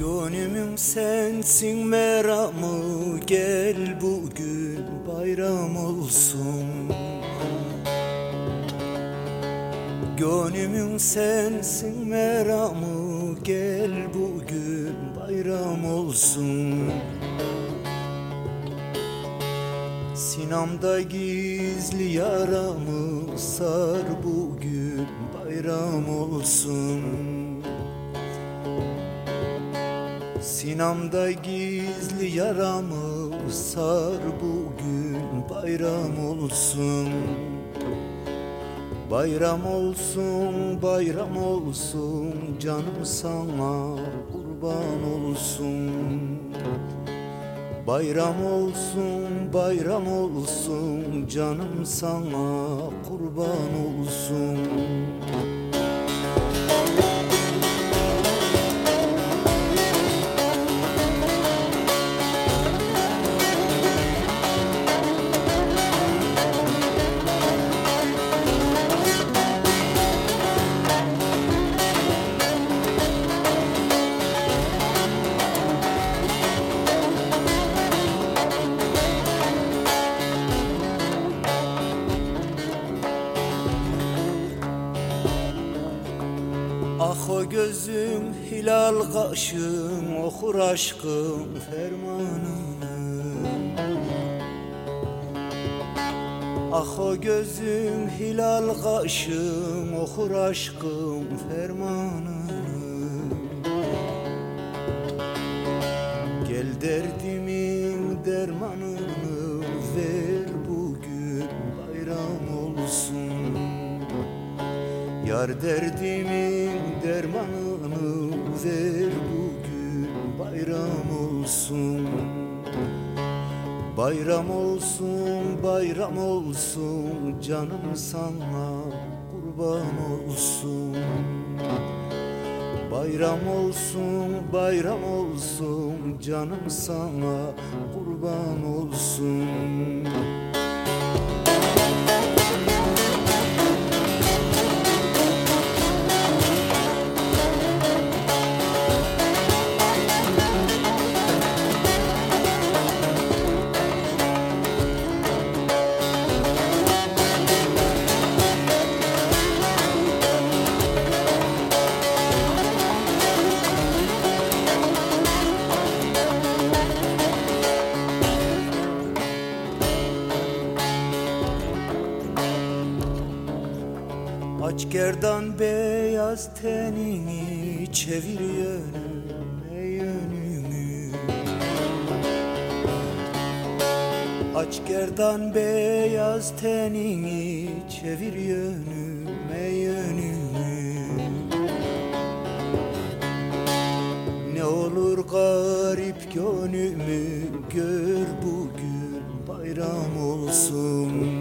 Gönlümün sensin meramı Gel bugün bayram olsun. Gönlümün sensin meramı Gel bugün bayram olsun. Sinamda gizli yaramı Sar bugün bayram olsun Sinamda gizli yaramı sar bugün bayram olsun. Bayram olsun, bayram olsun Canım sana kurban olsun. Bayram olsun, bayram olsun Canım sana kurban olsun Ah o gözüm hilal kaşım okur aşkım fermanını Ah o gözüm hilal kaşım okur aşkım fermanını Gel derdimin dermanını ver bugün Yar derdimin dermanını ver bugün bayram olsun. Bayram olsun, bayram olsun Canım sana kurban olsun. Bayram olsun, bayram olsun Canım sana kurban olsun Aç gerdan beyaz tenini çevir yönüme yönümü. Aç gerdan beyaz tenini çevir yönüme yönümü. Ne olur garip gönlümü gör bugün bayram olsun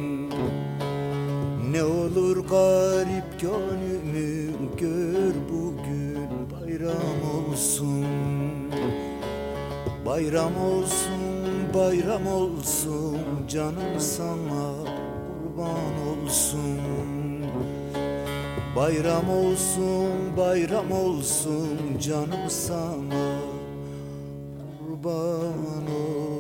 garip gönlümü gör bugün bayram olsun. Bayram olsun, bayram olsun canım sana kurban olsun. Bayram olsun, bayram olsun canım sana kurban olsun